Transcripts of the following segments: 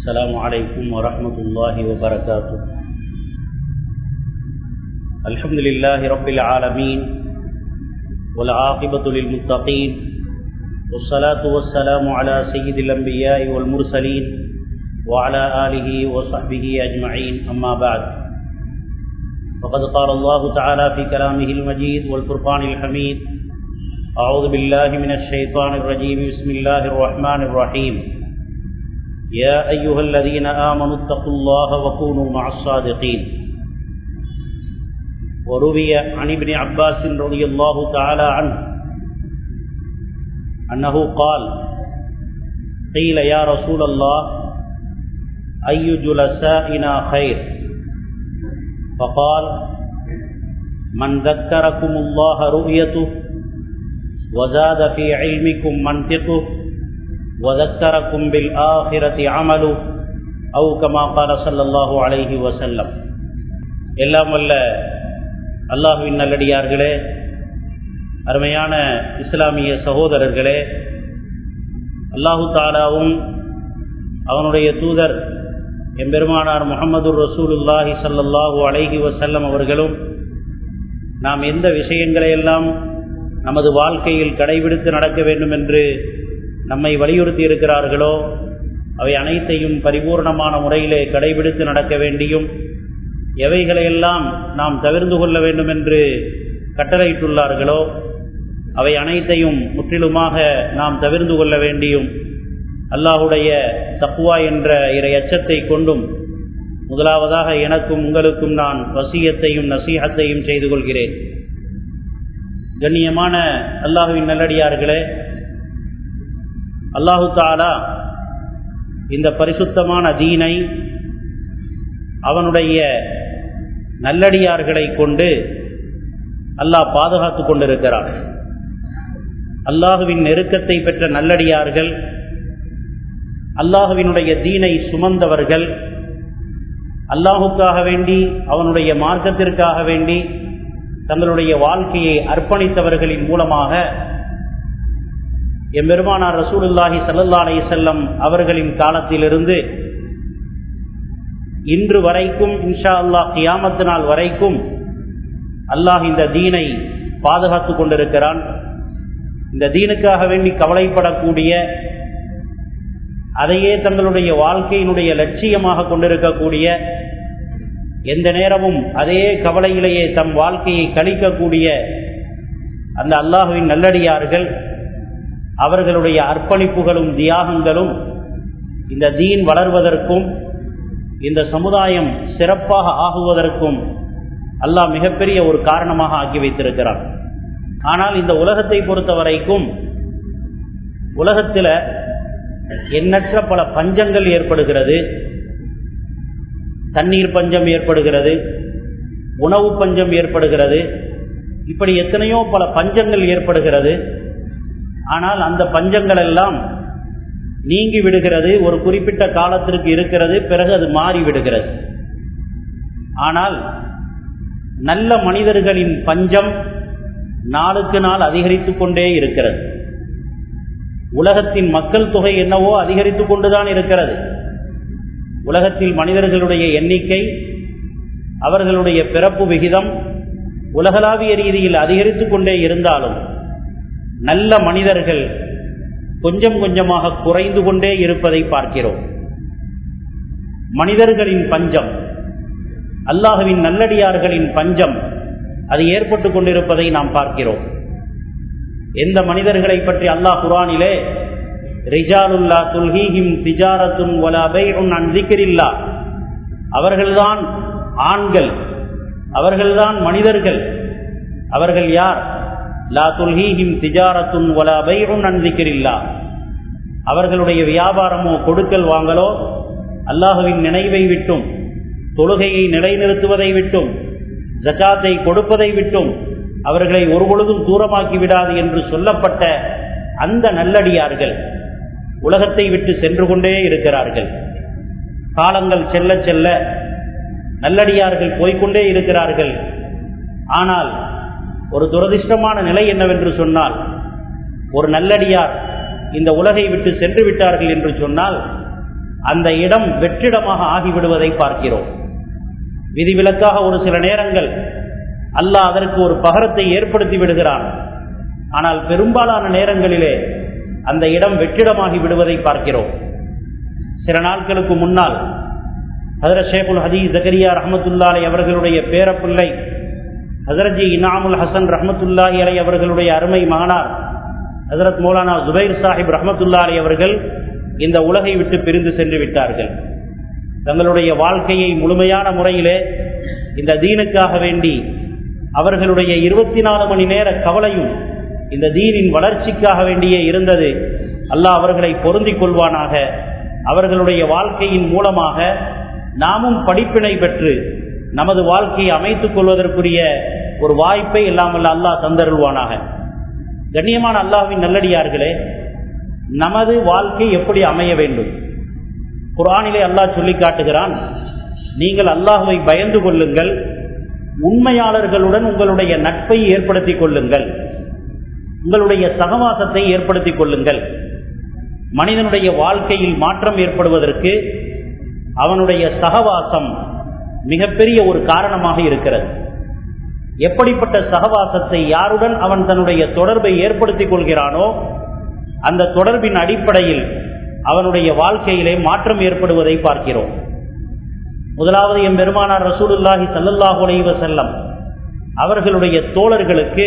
السلام علیکم ورحمۃ اللہ وبرکاتہ الحمد للہ رب العالمین والعاقبۃ للمتقین والصلاة والسلام على سید الانبیاء والمرسلین وعلى آلہ وصحبہ اجمعین اما بعد، فقد قال اللہ تعالی فی کلامہ المجید والفرقان الحمید اعوذ باللہ من الشیطان الرجیم بسم اللہ الرحمن الرحیم يا أيها الذين آمنوا اتقوا الله وكونوا مع الصادقين. وروي عن ابن عباس رضي الله تعالى عنه أنه قال قيل يا رسول الله أي جلسائنا خير؟ فقال من ذكركم الله رؤيته وزاد في علمكم منطقه وذكركم بالآخرة عمله أو كما قال صلى الله عليه وسلم எல்லாம் வல்ல அல்லாஹுவின் நல்லடியார்களே அருமையான இஸ்லாமிய சகோதரர்களே அல்லாஹு தாலாவும் அவனுடைய தூதர் எம்பெருமானார் முகமது ரசூலுல்லாஹி சல்லாஹூ அலைஹி வசல்லம் அவர்களும் நாம் எந்த விஷயங்களையெல்லாம் நமது வாழ்க்கையில் கடைபிடித்து நடக்க வேண்டும் என்று நம்மை வலியுறுத்தி இருக்கிறார்களோ அவை அனைத்தையும் பரிபூர்ணமான முறையிலே கடைபிடித்து நடக்க வேண்டியும் எவைகளையெல்லாம் நாம் தவிர்ந்து கொள்ள வேண்டும் என்று கட்டளையிட்டுள்ளார்களோ அவை அனைத்தையும் முற்றிலுமாக நாம் தவிர்ந்து கொள்ள வேண்டியும் அல்லாஹுடைய தப்புவா என்ற இறை அச்சத்தை கொண்டும் முதலாவதாக எனக்கும் உங்களுக்கும் நான் வசியத்தையும் நசீகத்தையும் செய்து கொள்கிறேன். கண்ணியமான அல்லாஹுவின் நல்லடியார்களே அல்லாஹு தாலா இந்த பரிசுத்தமான தீனை அவனுடைய நல்லடியார்களை கொண்டு அல்லாஹ் பாதுகாத்து கொண்டிருக்கிறார் அல்லாஹுவின் நெருக்கத்தை பெற்ற நல்லடியார்கள் அல்லாஹுவினுடைய தீனை சுமந்தவர்கள் அல்லாஹுக்காக வேண்டி அவனுடைய மார்க்கத்திற்காக வேண்டி தங்களுடைய வாழ்க்கையை அர்ப்பணித்தவர்களின் மூலமாக எம்பெருமானார் ரசூலுல்லாஹி சல்லல்லா அலி செல்லம் அவர்களின் காலத்திலிருந்து இன்று வரைக்கும் இன்ஷா அல்லாஹ் கியாமத்து நாள் வரைக்கும் அல்லாஹ் இந்த தீனை பாதுகாத்து கொண்டிருக்கிறான். இந்த தீனுக்காக வேண்டி கவலைப்படக்கூடிய அதையே தங்களுடைய வாழ்க்கையினுடைய லட்சியமாக கொண்டிருக்கக்கூடிய எந்த நேரமும் அதே கவலையிலேயே தம் வாழ்க்கையை கழிக்கக்கூடிய அந்த அல்லாஹுவின் நல்லடியார்கள் அவர்களுடைய அர்ப்பணிப்புகளும் தியாகங்களும் இந்த தீன் வளர்வதற்கும் இந்த சமுதாயம் சிறப்பாக ஆகுவதற்கும் அல்லாஹ் மிகப்பெரிய ஒரு காரணமாக ஆக்கி வைத்திருக்கிறார் ஆனால் இந்த உலகத்தை பொறுத்த வரைக்கும் உலகத்தில் எண்ணற்ற பல பஞ்சங்கள் ஏற்படுகிறது. தண்ணீர் பஞ்சம் ஏற்படுகிறது. உணவு பஞ்சம் ஏற்படுகிறது. இப்படி எத்தனையோ பல பஞ்சங்கள் ஏற்படுகிறது. ஆனால் அந்த பஞ்சங்கள் எல்லாம் நீங்கி விடுகிறது ஒரு குறிப்பிட்ட காலத்திற்கு இருக்கிறது பிறகு அது மாறி விடுகிறது. ஆனால் நல்ல மனிதர்களின் பஞ்சம் நாளுக்கு நாள் அதிகரித்து கொண்டே இருக்கிறது. உலகத்தின் மக்கள் தொகை என்னவோ அதிகரித்து கொண்டுதான் இருக்கிறது. உலகத்தில் மனிதர்களுடைய எண்ணிக்கை அவர்களுடைய பிறப்பு விகிதம் உலகளாவிய ரீதியில் அதிகரித்து கொண்டே இருந்தாலும் நல்ல மனிதர்கள் கொஞ்சம் கொஞ்சமாக குறைந்து கொண்டே இருப்பதை பார்க்கிறோம். மனிதர்களின் பஞ்சம் அல்லாஹுவின் நல்லடியார்களின் பஞ்சம் அது ஏற்பட்டு கொண்டிருப்பதை நாம் பார்க்கிறோம். எந்த மனிதர்களை பற்றி அல்லாஹ் குரானிலே ரிஜாலுல்லா துல்ஹீஹிம் திஜாரத்துன் வலாபை உன் அன்சிக்கிரில்லா அவர்கள்தான் ஆண்கள் அவர்கள்தான் மனிதர்கள். அவர்கள் யார்? லா துல்ஹீஹிம் திஜாரத்துன் வலாபை உன் அன்சிக்கிரில்லா அவர்களுடைய வியாபாரமோ கொடுக்கல் வாங்கலோ அல்லாஹுவின் நினைவை விட்டும் தொழுகையை நிலைநிறுத்துவதை விட்டும் ஜக்காத்தை கொடுப்பதை விட்டும் அவர்களை ஒருபொழுதும் தூரமாக்கி விடாது என்று சொல்லப்பட்ட அந்த நல்லடியார்கள் உலகத்தை விட்டு சென்று கொண்டே இருக்கிறார்கள். காலங்கள் செல்ல செல்ல நல்லடியார்கள் போய்கொண்டே இருக்கிறார்கள். ஆனால் ஒரு துரதிர்ஷ்டமான நிலை என்னவென்று சொன்னால் ஒரு நல்லடியார் இந்த உலகை விட்டு சென்று விட்டார்கள் என்று சொன்னால் அந்த இடம் வெற்றிடமாக ஆகிவிடுவதை பார்க்கிறோம். விதிவிலக்காக ஒரு சில நேரங்கள் அல்லாஹ் அதற்கு ஒரு பகரத்தை ஏற்படுத்தி விடுகிறான். ஆனால் பெரும்பாலான நேரங்களிலே அந்த இடம் வெற்றிடமாகி விடுவதை பார்க்கிறோம். சில நாட்களுக்கு முன்னால் ஹதரத் ஷேகுல் ஹதீ ஜகரியா ரஹமத்துல்லாலை அவர்களுடைய பேரப்பிள்ளை ஹசரத்ஜி இனாமுல் ஹசன் ரஹமத்துல்லாஹி அலை அவர்களுடைய அருமை மகனார் ஹசரத் மௌலானா ஜுபைர் சாஹிப் ரஹமத்துல்லா அலி அவர்கள் இந்த உலகை விட்டு பிரிந்து சென்று விட்டார்கள். தங்களுடைய வாழ்க்கையை முழுமையான முறையிலே இந்த தீனுக்காக வேண்டி அவர்களுடைய இருபத்தி நாலு மணி நேர கவலையும் இந்த தீனின் வளர்ச்சிக்காக வேண்டியே இருந்தது. அல்லாஹ் அவர்களை பொருந்திக் கொள்வானாக. அவர்களுடைய வாழ்க்கையின் மூலமாக நாமும் படிப்பினை பெற்று நமது வாழ்க்கையை அமைத்துக் கொள்வதற்குரிய ஒரு வாய்ப்பை இல்லாமல் அல்லாஹ் தந்தருள்வானாக. கண்ணியமான அல்லாஹின் நல்லடியார்களே நமது வாழ்க்கை எப்படி அமைய வேண்டும்? குரானிலே அல்லாஹ் சொல்லி காட்டுகிறான் நீங்கள் அல்லாஹுவை பயந்து கொள்ளுங்கள் உண்மையாளர்களுடன் உங்களுடைய நட்பை ஏற்படுத்திக் கொள்ளுங்கள் உங்களுடைய சகவாசத்தை ஏற்படுத்திக் கொள்ளுங்கள். மனிதனுடைய வாழ்க்கையில் மாற்றம் ஏற்படுவதற்கு அவனுடைய சகவாசம் மிகப்பெரிய ஒரு காரணமாக இருக்கிறது. எப்படிப்பட்ட சகவாசத்தை யாருடன் அவன் தன்னுடைய தொடர்பை ஏற்படுத்திக் கொள்கிறானோ அந்த தொடர்பின் அடிப்படையில் அவனுடைய வாழ்க்கையிலே மாற்றம் ஏற்படுவதை பார்க்கிறோம். முதலாவது என் பெருமானார் ரசூலுல்லாஹி சல்லல்லாஹு அலைவ செல்லம் அவர்களுடைய தோழர்களுக்கு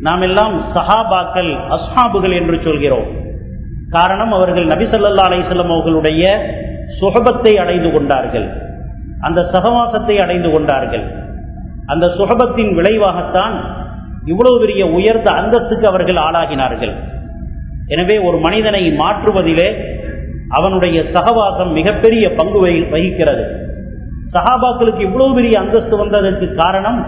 நாம் எல்லாம் சஹாபாக்கள் அஸ்ஹாபுகள் என்று சொல்கிறோம். காரணம் அவர்கள் நபி சல்லா அலையம் அவர்களுடைய சுகபத்தை அடைந்து கொண்டார்கள். அந்த சகவாசத்தை அடைந்து கொண்டார்கள். அந்த சுகபத்தின் விளைவாகத்தான் இவ்வளவு பெரிய உயர்ந்த அந்தஸ்துக்கு அவர்கள் ஆளாகினார்கள். எனவே ஒரு மனிதனை மாற்றுவதிலே அவனுடைய சகவாசம் மிகப்பெரிய பங்கு வகிக்கிறது. சஹாபாக்களுக்கு இவ்வளவு பெரிய அந்தஸ்து வந்ததற்கு காரணம்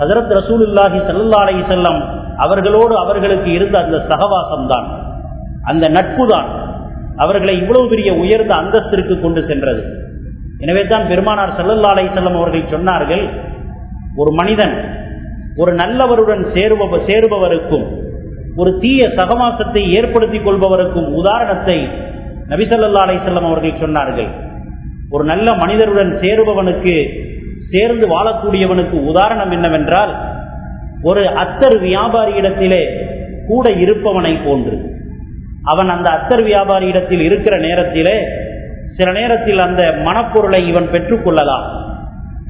ஹசரத் ரசூலுல்லாஹி சல்லா அலி செல்லம் அவர்களோடு அவர்களுக்கு இருந்த அந்த சகவாசம் தான் அந்த நட்பு தான் அவர்களை இவ்வளவு பெரிய உயர்ந்த அந்தஸ்திற்கு கொண்டு சென்றது. எனவே தான் பெருமானார் செல்லல்லா அலை செல்லம் அவர்கள் சொன்னார்கள் ஒரு மனிதன் ஒரு நல்லவருடன் சேருபவ சேருபவருக்கும் ஒரு தீய சகவாசத்தை ஏற்படுத்திக் கொள்பவருக்கும் உதாரணத்தை நபிசல்லா அலை செல்லம் அவர்கள் சொன்னார்கள். ஒரு நல்ல மனிதருடன் சேருபவனுக்கு சேர்ந்து வாழக்கூடியவனுக்கு உதாரணம் என்னவென்றால் ஒரு அத்தர் வியாபாரியிடத்திலே கூட இருப்பவனை போன்று அவன் அந்த அத்தர் வியாபாரியிடத்தில் இருக்கிற நேரத்திலே சில நேரத்தில் அந்த மனப்பொருளை இவன் பெற்றுக்கொள்ளலாம்.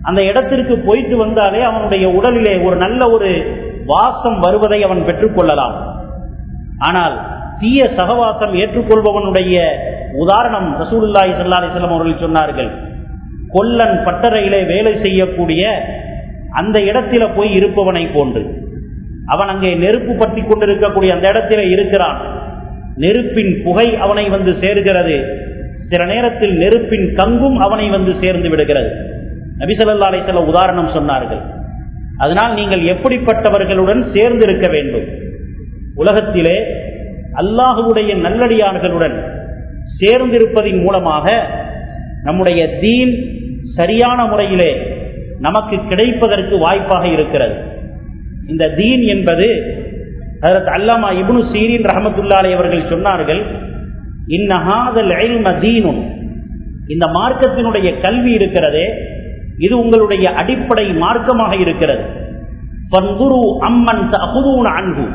அந்த இடத்திற்கு போயிட்டு வந்தாலே அவனுடைய உடலிலே ஒரு நல்ல ஒரு வாசம் வருவதை அவன் பெற்றுக்கொள்ளலாம். ஆனால் தீய சகவாசம் ஏற்றுக்கொள்பவனுடைய உதாரணம் ரசூலுல்லாய் சல்லா அலிஸ்லாம் அவர்கள் சொன்னார்கள். கொல்லன் பட்டறையிலே வேலை செய்யக்கூடிய அந்த இடத்தில போய் இருப்பவனை போன்று. அவன் அங்கே நெருப்பு பற்றி கொண்டிருக்கக்கூடிய அந்த இடத்தில இருக்கிறான். நெருப்பின் புகை அவனை வந்து சேர்கிறது. சில நேரத்தில் நெருப்பின் கங்கும் அவனை வந்து சேர்ந்து விடுகிறது. நபிசல்லா அலிசல்ல உதாரணம் சொன்னார்கள். அதனால் நீங்கள் எப்படிப்பட்டவர்களுடன் சேர்ந்து இருக்க வேண்டும்? உலகத்திலே அல்லாஹுடைய நல்லடியார்களுடன் சேர்ந்திருப்பதின் மூலமாக நம்முடைய தீன் சரியான முறையிலே நமக்கு கிடைப்பதற்கு வாய்ப்பாக இருக்கிறது. இந்த தீன் என்பது அதற்கு அல்லாமா இபுனு சீரின் ரஹமத்துல்லாலே அவர்கள் சொன்னார்கள் இன்னஹாதல் இந்த மார்க்கத்தினுடைய கல்வி இருக்கிறதே இது உங்களுடைய அடிப்படை மார்க்கமாக இருக்கிறது. பன்குரு அம்மன் அகுதூன் அன்பு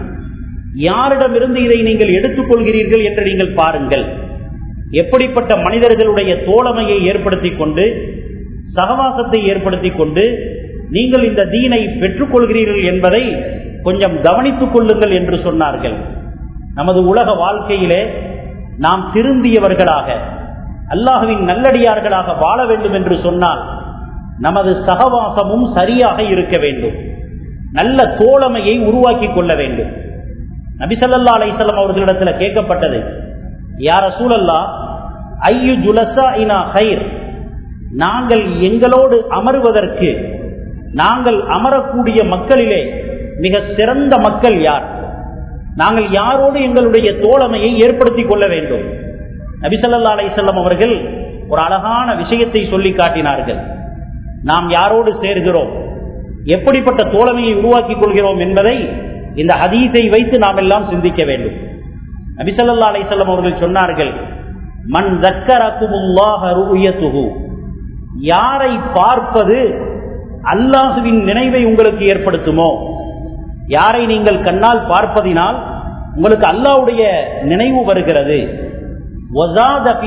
யாரிடமிருந்து இதை நீங்கள் எடுத்துக்கொள்கிறீர்கள் என்று நீங்கள் பாருங்கள். எப்படிப்பட்ட மனிதர்களுடைய தோழமையை ஏற்படுத்தி கொண்டு சகவாசத்தை ஏற்படுத்தி கொண்டு நீங்கள் இந்த தீனை பெற்றுக்கொள்கிறீர்கள் என்பதை கொஞ்சம் கவனித்துக் கொள்ளுங்கள் என்று சொன்னார்கள். நமது உலக வாழ்க்கையிலே நாம் திருந்தியவர்களாக அல்லாஹுவின் நல்லடியார்களாக வாழ வேண்டும் என்று சொன்னால் நமது சகவாசமும் சரியாக இருக்க வேண்டும். நல்ல தோழமையை உருவாக்கி கொள்ள வேண்டும். நபிசல்லா அலிசல்லாம் அவர்களிடத்தில் கேட்கப்பட்டது யார சூழல்லா ஐயு ஜுலசா இனா ஹைர் நாங்கள் எங்களோடு அமருவதற்கு நாங்கள் அமரக்கூடிய மக்களிலே மிக சிறந்த மக்கள் யார்? நாங்கள் யாரோடு எங்களுடைய தோழமையை ஏற்படுத்திக் கொள்ள வேண்டும்? நபிசல்லா அலிசல்லம் அவர்கள் ஒரு அழகான விஷயத்தை சொல்லி காட்டினார்கள். நாம் யாரோடு சேர்கிறோம்? எப்படிப்பட்ட தோழமையை உருவாக்கிக் கொள்கிறோம் என்பதை இந்த ஹதீஸை வைத்து நாம் எல்லாம் சிந்திக்க வேண்டும். நபிசல்லா அலிசல்லம் அவர்கள் சொன்னார்கள் மண் தக்கரக்குமுல்லாஹ யாரை பார்ப்பது அல்லாஹுவின் நினைவை உங்களுக்கு ஏற்படுத்துமோ? யாரை நீங்கள் கண்ணால் பார்ப்பதினால் உங்களுக்கு அல்லாஹ்வுடைய நினைவு வருகிறது. வஸாத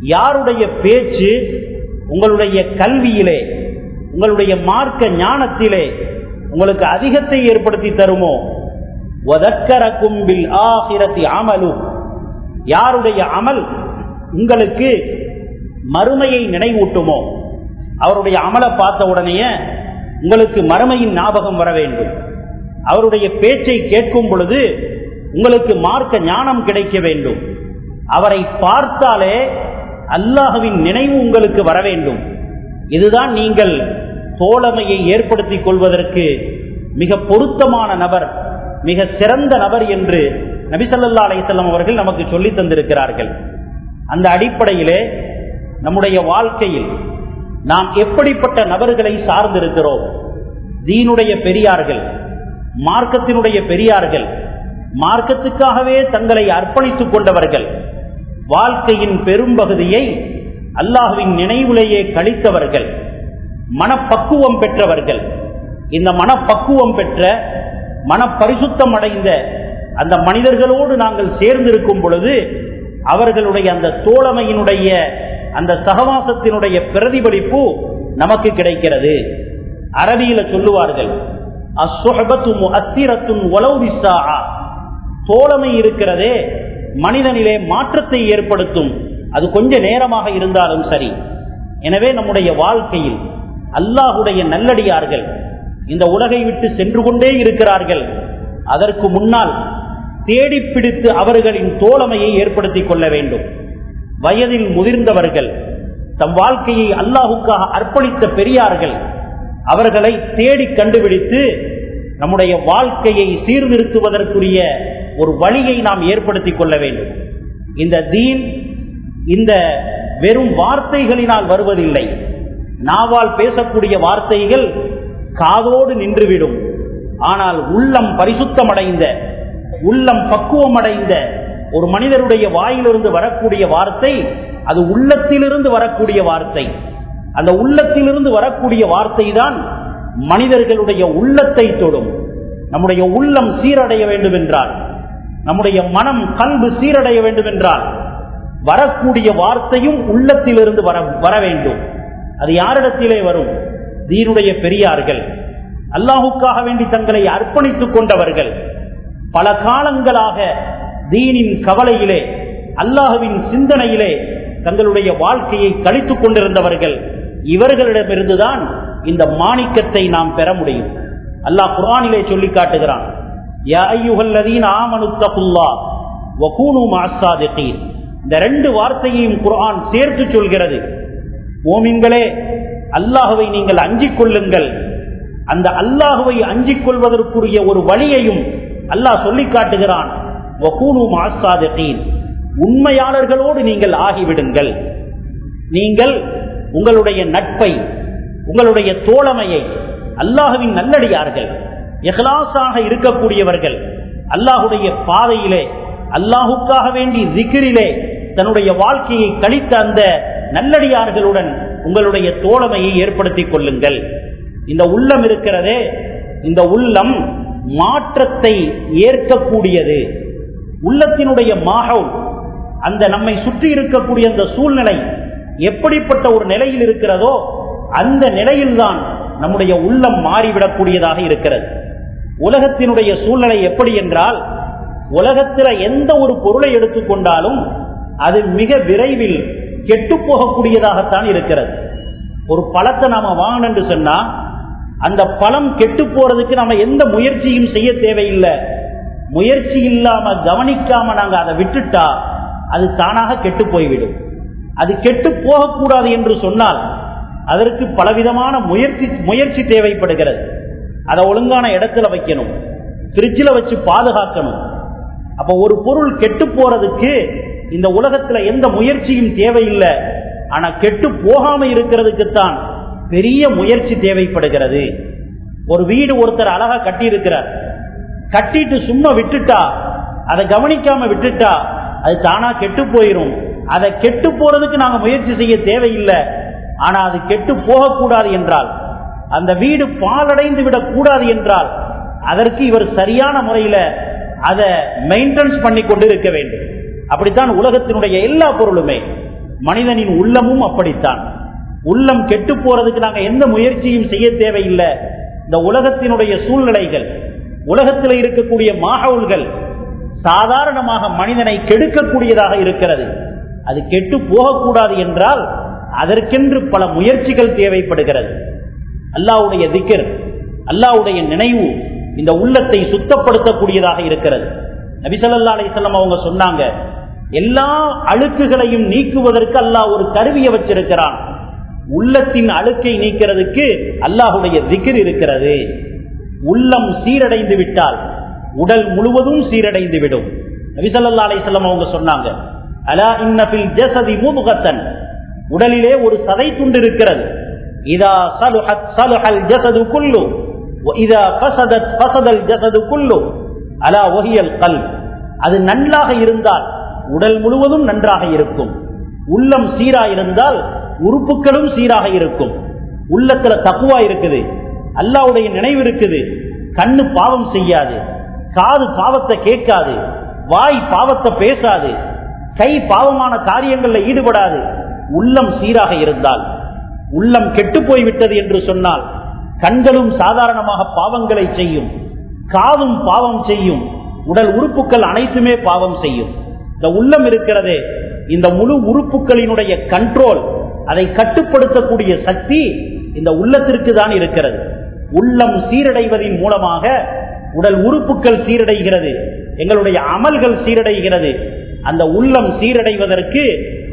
யாருடைய பேச்சு உங்களுடைய கல்வியிலே உங்களுடைய மார்க்க ஞானத்திலே உங்களுக்கு அதிகத்தை ஏற்படுத்தி தருமோ? வதக்கரக்கும் ஆகிரத்தி அமலு. யாருடைய அமல் உங்களுக்கு மறுமையை நினைவூட்டுமோ? அவருடைய அமலை பார்த்த உடனேயே உங்களுக்கு மறுமையின் ஞாபகம் வர வேண்டும். அவருடைய பேச்சை கேட்கும் பொழுது உங்களுக்கு மார்க்க ஞானம் கிடைக்க வேண்டும். அவரை பார்த்தாலே அல்லாஹுவின் நினைவு உங்களுக்கு வர வேண்டும். இதுதான் நீங்கள் தோழமையை ஏற்படுத்திக் கொள்வதற்கு மிக பொருத்தமான நபர் மிக சிறந்த நபர் என்று நபிசல்லா அலையம் அவர்கள் நமக்கு சொல்லி தந்திருக்கிறார்கள். அந்த அடிப்படையிலே நம்முடைய வாழ்க்கையில் நாம் எப்படிப்பட்ட நபர்களை சார்ந்திருக்கிறோம்? தீனுடைய பெரியார்கள் மார்க்கத்தினுடைய பெரியார்கள் மார்க்கத்துக்காகவே தங்களை அர்ப்பணித்துக் கொண்டவர்கள் வாழ்க்கையின் பெரும்பகுதியை அல்லாஹுவின் நினைவிலேயே கழித்தவர்கள் மனப்பக்குவம் பெற்றவர்கள். இந்த மனப்பக்குவம் பெற்ற மனப்பரிசுத்தம் அடைந்த அந்த மனிதர்களோடு நாங்கள் சேர்ந்திருக்கும் பொழுது அவர்களுடைய அந்த தோழமையினுடைய அந்த சகவாசத்தினுடைய பிரதிபலிப்பு நமக்கு கிடைக்கிறது. அரபியில சொல்லுவார்கள் தோழமை இருக்கிறதே மனிதனிலே மாற்றத்தை ஏற்படுத்தும். அது கொஞ்ச நேரமாக இருந்தாலும் சரி. எனவே நம்முடைய வாழ்க்கையில் அல்லாஹுடைய நல்லடியார்கள் இந்த உலகை விட்டு சென்று கொண்டே இருக்கிறார்கள். அதற்கு முன்னால் தேடி பிடித்து அவர்களின் தோழமையை ஏற்படுத்திக் கொள்ள வேண்டும். வயதில் முதிர்ந்தவர்கள் தம் வாழ்க்கையை அல்லாஹுக்காக அர்ப்பணித்த பெரியார்கள் அவர்களை தேடி கண்டுபிடித்து நம்முடைய வாழ்க்கையை சீர்திருத்துவதற்குரிய ஒரு வழியை நாம் ஏற்படுத்திக் கொள்ள வேண்டும். இந்த தீன் இந்த வெறும் வார்த்தைகளினால் வருவதில்லை. நாவால் பேசக்கூடிய வார்த்தைகள் காதோடு நின்றுவிடும். ஆனால் உள்ளம் பரிசுத்தமடைந்த உள்ளம் பக்குவமடைந்த ஒரு மனிதருடைய வாயிலிருந்து வரக்கூடிய வார்த்தை அது உள்ளத்திலிருந்து வரக்கூடிய வார்த்தை. அந்த உள்ளத்திலிருந்து வரக்கூடிய வார்த்தை தான் மனிதர்களுடைய உள்ளத்தை தொடும். நம்முடைய உள்ளம் சீரடைய வேண்டும் என்றால் நம்முடைய மனம் கல்வி சீரடைய வேண்டும் என்றால் வரக்கூடிய வார்த்தையும் உள்ளத்திலிருந்து வர வர வேண்டும். அது யாரிடத்திலே வரும்? தீனுடைய பெரியார்கள். அல்லாஹுக்காக வேண்டி தங்களை அர்ப்பணித்துக் கொண்டவர்கள். பல காலங்களாக தீனின் கவலையிலே அல்லாஹுவின் சிந்தனையிலே தங்களுடைய வாழ்க்கையை கழித்துக் கொண்டிருந்தவர்கள் இவர்களிடமிருந்துதான் இந்த மாணிக்கத்தை நாம் பெற முடியும். அல்லாஹ் குரானிலே சொல்லி காட்டுகிறான் இந்த ரெண்டு வார்த்தையையும் குரான் சேர்த்து சொல்கிறது. ஓமிங்களே அல்லாஹுவை நீங்கள் அஞ்சிக் கொள்ளுங்கள். அந்த அல்லாஹுவை அஞ்சிக் கொள்வதற்குரிய ஒரு வழியையும் அல்லாஹ் சொல்லி காட்டுகிறான். உண்மையாளர்களோடு நீங்கள் ஆகிவிடுங்கள். நீங்கள் உங்களுடைய நட்பை உங்களுடைய தோழமையை அல்லாஹுவின் நல்லடியார்கள் எஹ்லாசாக இருக்கக்கூடியவர்கள் அல்லாஹுடைய பாதையிலே அல்லாஹுக்காக வேண்டி திகிரிலே தன்னுடைய வாழ்க்கையை கழித்த அந்த நல்லடியார்களுடன் உங்களுடைய தோழமையை ஏற்படுத்திக் கொள்ளுங்கள். இந்த உள்ளம் இருக்கிறதே இந்த உள்ளம் மாற்றத்தை ஏற்கக்கூடியது. உள்ளத்தினுடைய மாகவுல் அந்த நம்மை சுற்றி இருக்கக்கூடிய அந்த சூழ்நிலை எப்படிப்பட்ட ஒரு நிலையில் இருக்கிறதோ அந்த நிலையில்தான் நம்முடைய உள்ளம் மாறிவிடக்கூடியதாக இருக்கிறது. உலகத்தினுடைய சூழ்நிலை எப்படி என்றால் உலகத்தில் எந்த ஒரு பொருளை எடுத்துக்கொண்டாலும் அது மிக விரைவில் கெட்டு போகக்கூடியதாகத்தான் இருக்கிறது. ஒரு பழத்தை நாம வாங்கணும் சொன்னால் சொன்னா அந்த பழம் கெட்டு போறதுக்கு நம்ம எந்த முயற்சியும் செய்ய தேவையில்லை. முயற்சி இல்லாம கவனிக்காம நாங்க அதை விட்டுட்டா அது தானாக கெட்டு போய்விடும். அது கெட்டு போகக்கூடாது என்று சொன்னால் அதற்கு பலவிதமான முயற்சி முயற்சி தேவைப்படுகிறது. அதை ஒழுங்கான இடத்துல வைக்கணும். ஃப்ரிட்ஜில் வச்சு பாதுகாக்கணும். அப்ப ஒரு பொருள் கெட்டு போறதுக்கு இந்த உலகத்துல எந்த முயற்சியும் தேவையில்லை. ஆனா கெட்டு போகாம இருக்கிறதுக்குத்தான் பெரிய முயற்சி தேவைப்படுகிறது. ஒரு வீடு ஒருத்தர் அழகா கட்டி இருக்கிறார் கட்டிட்டு சும்மா விட்டுட்டா அதை கவனிக்காம விட்டுட்டா அது தானா கெட்டு போயிரும். அதை கெட்டு போறதுக்கு நாங்க முயற்சி செய்ய தேவையில்லை. ஆனா அது கெட்டு போகக்கூடாது என்றால் அந்த வீடு பாலடைந்து விடக்கூடாது என்றால் அதற்கு இவர் சரியான முறையில அதை மெயின்டெனன்ஸ் பண்ணி கொண்டு இருக்க வேண்டும். அப்படித்தான் உலகத்தினுடைய எல்லா பொருளுமே மனிதனின் உள்ளமும் அப்படித்தான். உள்ளம் கெட்டு போறதுக்கு நாங்க எந்த முயற்சியும் செய்ய தேவையில்லை. இந்த உலகத்தினுடைய சூழ்நிலைகள் உலகத்தில் இருக்கக்கூடிய மாகவுல்கள் சாதாரணமாக மனிதனை கெடுக்கக்கூடியதாக இருக்கிறது. அது கெட்டு போகக்கூடாது என்றால் அதற்கென்று பல முயற்சிகள் தேவைப்படுகிறது. அல்லாவுடைய திக்கர் அல்லாவுடைய நினைவு இந்த உள்ளத்தை சுத்தப்படுத்தக்கூடியதாக இருக்கிறது. நபிசல்லா அலிசல்லாம் அவங்க சொன்னாங்க எல்லா அழுக்குகளையும் நீக்குவதற்கு அல்லாஹ் ஒரு கருவியை வச்சிருக்கிறான். உள்ளத்தின் அழுக்கை நீக்கிறதுக்கு அல்லாஹுடைய திக்ர் இருக்கிறது. உள்ளம் சீரடைந்து விட்டால் உடல் முழுவதும் சீரடைந்து விடும். நபிசல்லா அலிசல்லம் அவங்க சொன்னாங்க அலா இன்னபில் ஜசதி முகத்தன் உடலிலே ஒரு சதை துண்டு இருக்கிறது. இதா சலுஹத் சலுஹல் ஜசது குல்லு. இதா பசதத் பசதல் ஜசது குல்லு. அலா ஒஹியல் கல் அது நன்றாக இருந்தால் உடல் முழுவதும் நன்றாக இருக்கும். உள்ளம் சீரா இருந்தால் உறுப்புகளும் சீராக இருக்கும். உள்ளத்துல தக்குவா இருக்குது. அல்லாவுடைய நினைவு இருக்குது. கண்ணு பாவம் செய்யாது. காது பாவத்தை கேட்காது. வாய் பாவத்தை பேசாது. கை பாவமான காரியங்களில் ஈடுபடாது. உள்ளம் சீராக இருந்தால். உள்ளம் கெட்டு போய்விட்டது என்று சொன்னால் கண்களும் சாதாரணமாக பாவங்களை செய்யும். காதும் பாவம் செய்யும். உடல் உறுப்புகள் அனைத்துமே பாவம் செய்யும். இந்த உள்ளம் இருக்கிறதே. இந்த முழு உறுப்புகளினுடைய கண்ட்ரோல் அதை கட்டுப்படுத்தக்கூடிய சக்தி இந்த உள்ளத்திற்கு தான் இருக்கிறது. உள்ளம் சீரடைவதன் மூலமாக உடல் உறுப்புகள் சீரடைகிறது எங்களுடைய அமல்கள் சீரடைகிறது. அந்த உள்ளம் சீரடைவதற்கு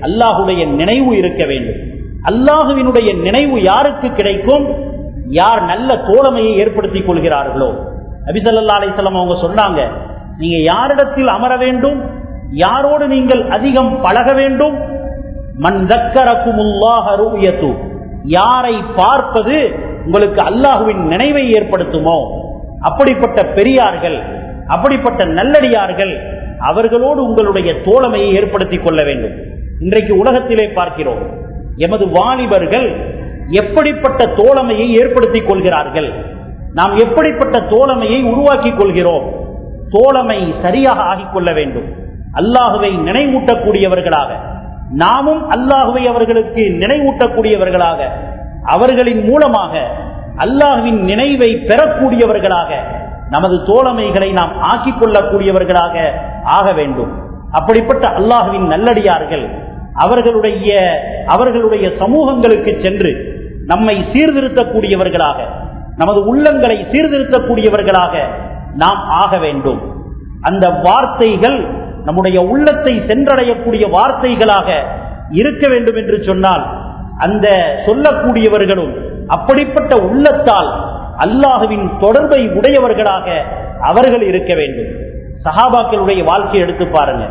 அல்லாஹுடைய நினைவு இருக்க வேண்டும். அல்லாஹுவினுடைய நினைவு யாருக்கு கிடைக்கும்? யார் நல்ல தோழமையை ஏற்படுத்திக் கொள்கிறார்களோ? நபிசல்லா அலிசல்லாம் அவங்க சொன்னாங்க நீங்க யாரிடத்தில் அமர வேண்டும்? யாரோடு நீங்கள் அதிகம் பழக வேண்டும்? மண் தக்கரக்கும் யாரை பார்ப்பது உங்களுக்கு அல்லாஹுவின் நினைவை ஏற்படுத்துமோ? அப்படிப்பட்ட பெரியார்கள் அப்படிப்பட்ட நல்லடியார்கள் அவர்களோடு உங்களுடைய தோழமையை ஏற்படுத்திக் கொள்ள வேண்டும். இன்றைக்கு உலகத்திலே பார்க்கிறோம் எமது வாலிபர்கள் எப்படிப்பட்ட தோழமையை ஏற்படுத்திக் கொள்கிறார்கள்? நாம் எப்படிப்பட்ட தோழமையை உருவாக்கிக் கொள்கிறோம்? தோழமை சரியாக ஆகிக்கொள்ள வேண்டும். அல்லாஹுவை நினைவூட்டக்கூடியவர்களாக நாமும் அல்லாஹுவை அவர்களுக்கு நினைவூட்டக்கூடியவர்களாக அவர்களின் மூலமாக அல்லாஹுவின் நினைவை பெறக்கூடியவர்களாக நமது தோழமைகளை நாம் ஆக்கிக் கொள்ளக்கூடியவர்களாக ஆக வேண்டும். அப்படிப்பட்ட அல்லாஹுவின் நல்லடியார்கள் அவர்களுடைய அவர்களுடைய சமூகங்களுக்கு சென்று நம்மை சீர்திருத்தக்கூடியவர்களாக நமது உள்ளங்களை சீர்திருத்தக்கூடியவர்களாக நாம் ஆக வேண்டும். அந்த வார்த்தைகள் நம்முடைய உள்ளத்தை சென்றடையக்கூடிய வார்த்தைகளாக இருக்க வேண்டும் என்று சொன்னால் அந்த சொல்லக்கூடியவர்களும் அப்படிப்பட்ட உள்ளத்தால் அல்லாஹுவின் தொடர்பை உடையவர்களாக அவர்கள் இருக்க வேண்டும். சஹாபாக்களுடைய வாழ்க்கையை எடுத்து பாருங்க.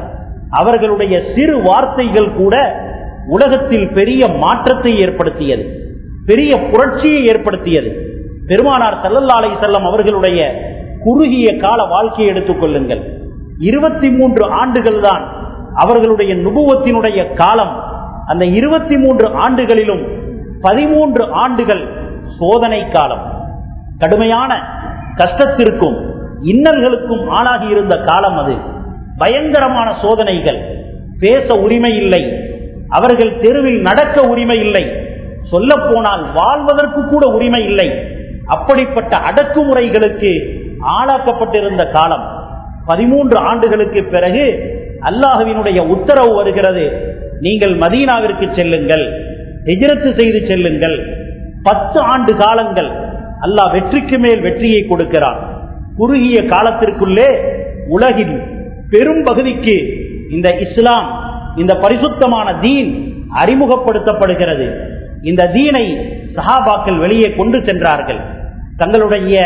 அவர்களுடைய சிறு வார்த்தைகள் கூட உலகத்தில் பெரிய மாற்றத்தை ஏற்படுத்தியது. பெரிய புரட்சியை ஏற்படுத்தியது. பெருமானார் செல்லல்லாலை செல்லம் அவர்களுடைய குறுகிய கால வாழ்க்கையை எடுத்துக் கொள்ளுங்கள். இருபத்தி மூன்று ஆண்டுகள் தான் அவர்களுடைய நுபுவத்தினுடைய காலம். அந்த இருபத்தி மூன்று ஆண்டுகளிலும் பதிமூன்று ஆண்டுகள் சோதனை காலம். கடுமையான கஷ்டத்திற்கும் இன்னல்களுக்கும் ஆளாகி இருந்த காலம் அது. பயங்கரமான சோதனைகள். பேச உரிமை இல்லை. அவர்கள் தெருவில் நடக்க உரிமை இல்லை. சொல்ல போனால் வாழ்வதற்கு கூட உரிமை இல்லை. அப்படிப்பட்ட அடக்குமுறைகளுக்கு ஆளாக்கப்பட்டிருந்த காலம். பதிமூன்று ஆண்டுகளுக்கு பிறகு அல்லாஹுவினுடைய உத்தரவு வருகிறது. நீங்கள் மதீனாவிற்கு செல்லுங்கள் எஜிரத்து செய்து செல்லுங்கள் பத்து ஆண்டு காலங்கள் அல்லாஹ் வெற்றிக்கு மேல் வெற்றியை கொடுக்கிறான். குறுகிய காலத்திற்குள்ளே உலகின் பெரும் பகுதிக்கு இந்த இஸ்லாம் இந்த பரிசுத்தமான தீன் அறிமுகப்படுத்தப்படுகிறது. இந்த தீனை சஹாபாக்கள் வெளியே கொண்டு சென்றார்கள். தங்களுடைய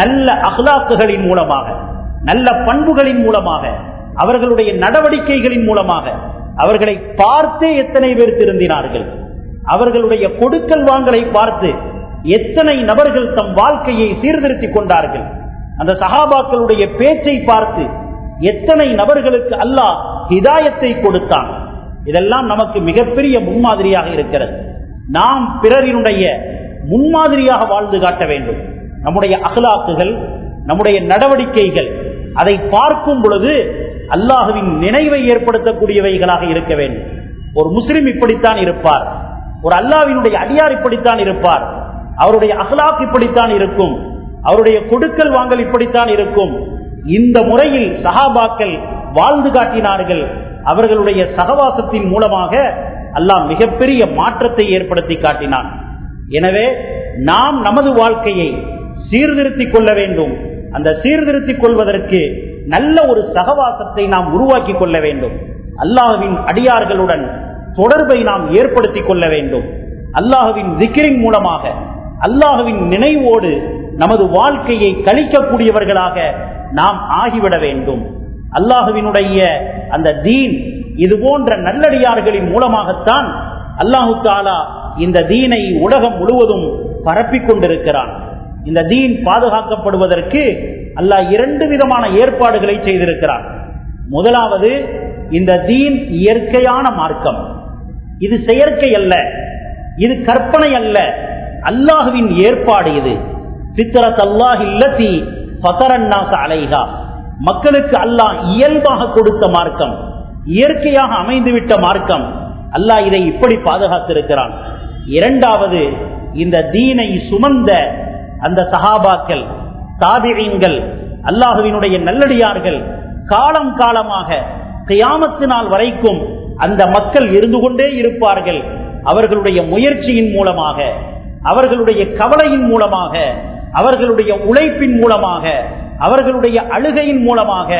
நல்ல அகலாக்குகளின் மூலமாக நல்ல பண்புகளின் மூலமாக அவர்களுடைய நடவடிக்கைகளின் மூலமாக அவர்களை பார்த்தே எத்தனை பேர் திருந்தினார்கள்? அவர்களுடைய கொடுக்கல் வாங்கலை பார்த்து எத்தனை நபர்கள் தம் வாழ்க்கையை சீர்திருத்திக் கொண்டார்கள்? அந்த சகாபாக்களுடைய பேச்சை பார்த்து எத்தனை நபர்களுக்கு அல்லாஹ் ஹிதாயத்தை கொடுத்தான்? இதெல்லாம் நமக்கு மிகப்பெரிய முன்மாதிரியாக இருக்கிறது. நாம் பிறரினுடைய முன்மாதிரியாக வாழ்ந்து காட்ட வேண்டும். நம்முடைய அகலாக்குகள் நம்முடைய நடவடிக்கைகள் அதை பார்க்கும் பொழுது அல்லாஹுவின் நினைவை ஏற்படுத்தக்கூடியவைகளாக இருக்க வேண்டும். ஒரு முஸ்லிம் இப்படித்தான் இருப்பார். ஒரு அல்லாவினுடைய அடியார் இப்படித்தான் இருப்பார். அவருடைய அகலாக் இப்படித்தான் இருக்கும். அவருடைய கொடுக்கல் வாங்கல் இப்படித்தான் இருக்கும். இந்த முறையில் சஹாபாக்கள் வாழ்ந்து காட்டினார்கள். அவர்களுடைய சகவாசத்தின் மூலமாக அல்லாஹ் மிகப்பெரிய மாற்றத்தை ஏற்படுத்தி காட்டினான். எனவே நாம் நமது வாழ்க்கையை சீர்திருத்திக் கொள்ள வேண்டும். அந்த சீர்திருத்திக் கொள்வதற்கு நல்ல ஒரு சகவாசத்தை நாம் உருவாக்கி கொள்ள வேண்டும். அல்லாஹுவின் அடியார்களுடன் தொடர்பை நாம் ஏற்படுத்தி கொள்ள வேண்டும். அல்லாஹுவின் திக்கிரின் மூலமாக அல்லாஹுவின் நினைவோடு நமது வாழ்க்கையை கழிக்கக்கூடியவர்களாக நாம் ஆகிவிட வேண்டும். அல்லாஹுவினுடைய அந்த தீன் இது போன்ற நல்லடியார்களின் மூலமாகத்தான் அல்லாஹு தாலா இந்த தீனை உலகம் முழுவதும் பரப்பிக் கொண்டிருக்கிறான். இந்த தீன் பாதுகாக்கப்படுவதற்கு அல்லாஹ் இரண்டு விதமான ஏற்பாடுகளை செய்திருக்கிறான் முதலாவது இந்த தீன் இயற்கையான மார்க்கம். இது செயற்கை அல்ல இது கற்பனை அல்ல. அல்லாஹுவின் ஏற்பாடு இது. சித்திரத் அல்லாஹ் இல்லத்தி பதரன்னாச அலைகா மக்களுக்கு அல்லாஹ் இயல்பாக கொடுத்த மார்க்கம் இயற்கையாக அமைந்துவிட்ட மார்க்கம். அல்லாஹ் இதை இப்படி பாதுகாத்திருக்கிறான். இரண்டாவது இந்த தீனை சுமந்த அந்த சஹாபாக்கள் தாபிழீன்கள் அல்லாஹுவினுடைய நல்லடியார்கள் காலம் காலமாக கியாமத்து நாள் வரைக்கும் அந்த மக்கள் இருந்து கொண்டே இருப்பார்கள். அவர்களுடைய முயற்சியின் மூலமாக அவர்களுடைய கவலையின் மூலமாக அவர்களுடைய உழைப்பின் மூலமாக அவர்களுடைய அழுகையின் மூலமாக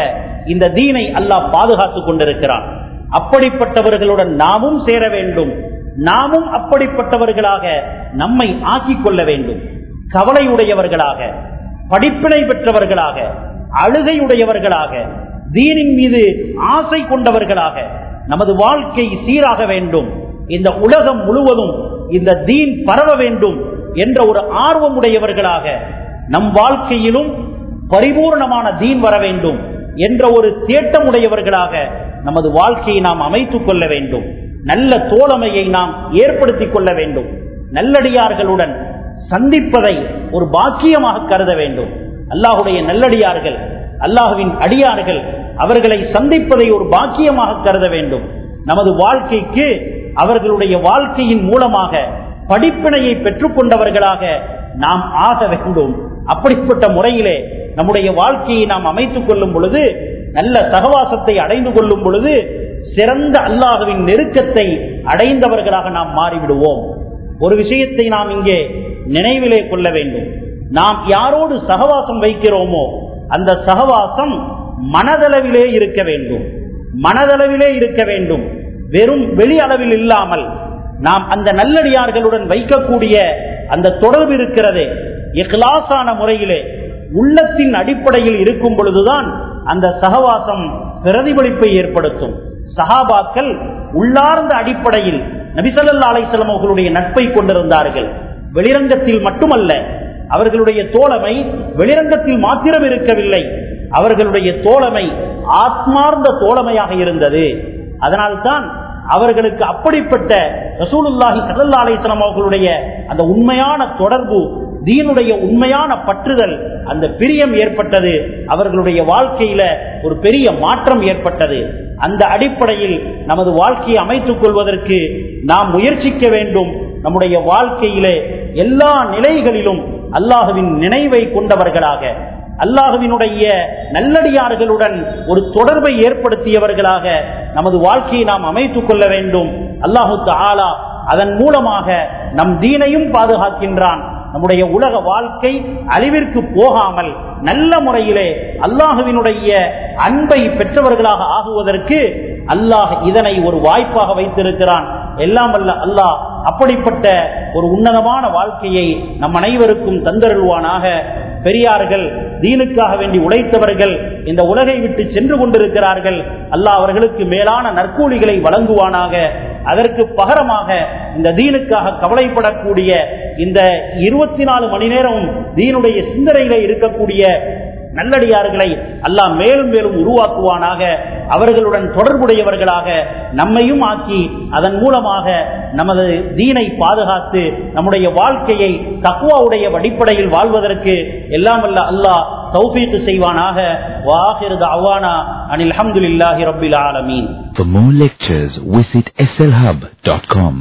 இந்த தீனை அல்லாஹ் பாதுகாத்துக் கொண்டிருக்கிறான். அப்படிப்பட்டவர்களுடன் நாமும் சேர வேண்டும். நாமும் அப்படிப்பட்டவர்களாக நம்மை ஆக்கிக் கொள்ள வேண்டும். கவலையுடையவர்களாக படிப்பினை பெற்றவர்களாக அழுகையுடையவர்களாக தீனின் மீது ஆசை கொண்டவர்களாக நமது வாழ்க்கை சீராக வேண்டும். இந்த உலகம் முழுவதும் இந்த தீன் பரவ வேண்டும் என்ற ஒரு ஆர்வம் உடையவர்களாக நம் வாழ்க்கையிலும் பரிபூர்ணமான தீன் வர வேண்டும் என்ற ஒரு தேட்டம் உடையவர்களாக நமது வாழ்க்கையை நாம் அமைத்துக் கொள்ள வேண்டும். நல்ல தோழமையை நாம் ஏற்படுத்திக் கொள்ள வேண்டும். நல்லடியார்களுடன் சந்திப்பதை ஒரு பாக்கியமாக கருத வேண்டும். அல்லாஹுடைய நல்லடியார்கள் அல்லாஹுவின் அடியார்கள் அவர்களை சந்திப்பதை ஒரு பாக்கியமாக கருத வேண்டும். நமது வாழ்க்கைக்கு அவர்களுடைய வாழ்க்கையின் மூலமாக படிப்பினையை பெற்றுக்கொண்டவர்களாக நாம் ஆக வேண்டும். அப்படிப்பட்ட முறையிலே நம்முடைய வாழ்க்கையை நாம் அமைத்துக் கொள்ளும் பொழுது நல்ல சகவாசத்தை அடைந்து கொள்ளும் பொழுது சிறந்த அல்லாஹுவின் நெருக்கத்தை அடைந்தவர்களாக நாம் மாறிவிடுவோம். ஒரு விஷயத்தை நாம் இங்கே நினைவிலே கொள்ள வேண்டும். நாம் யாரோடு சகவாசம் வைக்கிறோமோ அந்த சகவாசம் மனதளவிலே இருக்க வேண்டும். மனதளவிலே இருக்க வேண்டும். வெறும் வெளி அளவில் இல்லாமல் நாம் அந்த நல்லடியார்களுடன் வைக்கக்கூடிய அந்த தொடர்பு இருக்கிறதே. இஹ்லாசான முறையிலே உள்ளத்தின் அடிப்படையில் இருக்கும் பொழுதுதான் அந்த சகவாசம் பிரதிபலிப்பை ஏற்படுத்தும். சகாபாக்கள் உள்ளார்ந்த அடிப்படையில் நபிசல்லா அலைசலம் அவர்களுடைய நட்பை கொண்டிருந்தார்கள். வெளிரங்கத்தில் மட்டுமல்ல அவர்களுடைய தோழமை வெளிரங்கத்தில் மாத்திரம் இருக்கவில்லை. அவர்களுடைய தோழமை ஆத்மார்ந்த தோழமையாக இருந்தது. அதனால்தான் அவர்களுக்கு அப்படிப்பட்ட ரசூலுல்லாஹி சல்லா அலிஸ்லாம் அவர்களுடைய அந்த உண்மையான தொடர்பு தீனுடைய உண்மையான பற்றுதல் அந்த பிரியம் ஏற்பட்டது. அவர்களுடைய வாழ்க்கையில ஒரு பெரிய மாற்றம் ஏற்பட்டது. அந்த அடிப்படையில் நமது வாழ்க்கையை அமைத்துக் கொள்வதற்கு நாம் முயற்சிக்க வேண்டும். நம்முடைய வாழ்க்கையிலே எல்லா நிலைகளிலும் அல்லாஹுவின் நினைவை கொண்டவர்களாக அல்லாஹுவினுடைய நல்லடியார்களுடன் ஒரு தொடர்பை ஏற்படுத்தியவர்களாக நமது வாழ்க்கையை நாம் அமைத்துக் கொள்ள வேண்டும். அல்லாஹு ஆலா அதன் மூலமாக நம் தீனையும் பாதுகாக்கின்றான். நம்முடைய உலக வாழ்க்கை அழிவிற்கு போகாமல் நல்ல முறையிலே அல்லாஹுவினுடைய அன்பை பெற்றவர்களாக ஆகுவதற்கு அல்லாஹ் இதனை ஒரு வாய்ப்பாக வைத்திருக்கிறான். எல்லாம் அல்ல அல்லாஹ் அப்படிப்பட்ட ஒரு உன்னதமான வாழ்க்கையை நம் அனைவருக்கும் தந்தருள்வானாக. பெரியார்கள் தீனுக்காக வேண்டி உழைத்தவர்கள் இந்த உலகை விட்டு சென்று கொண்டிருக்கிறார்கள். அல்லாஹ் அவர்களுக்கு மேலான நற்கூலிகளை வழங்குவானாக. அதற்கு பகரமாக இந்த தீனுக்காக கவலைப்படக்கூடிய இந்த இருபத்தி நாலு மணி நேரம் தீனுடைய சிந்தனையில இருக்கக்கூடிய நல்லடியார்களை அல்லாஹ் மேலும் மேலும் உருவாக்குவானாக. அவர்களுடன் தொடர்புடையவர்களாக நம்மையும் ஆக்கி அதன் மூலமாக நமது தீனை பாதுகாத்து நம்முடைய வாழ்க்கையை தக்குவாவுடைய அடிப்படையில் வாழ்வதற்கு எல்லாம் அல்ல அல்லாஹ் தௌஃபீக்கு செய்வானாக வாஹிரது அவானா அனில் அஹமதுல்லாஹி ரபில் ஆலமீன் For more lectures, visit slhub.com.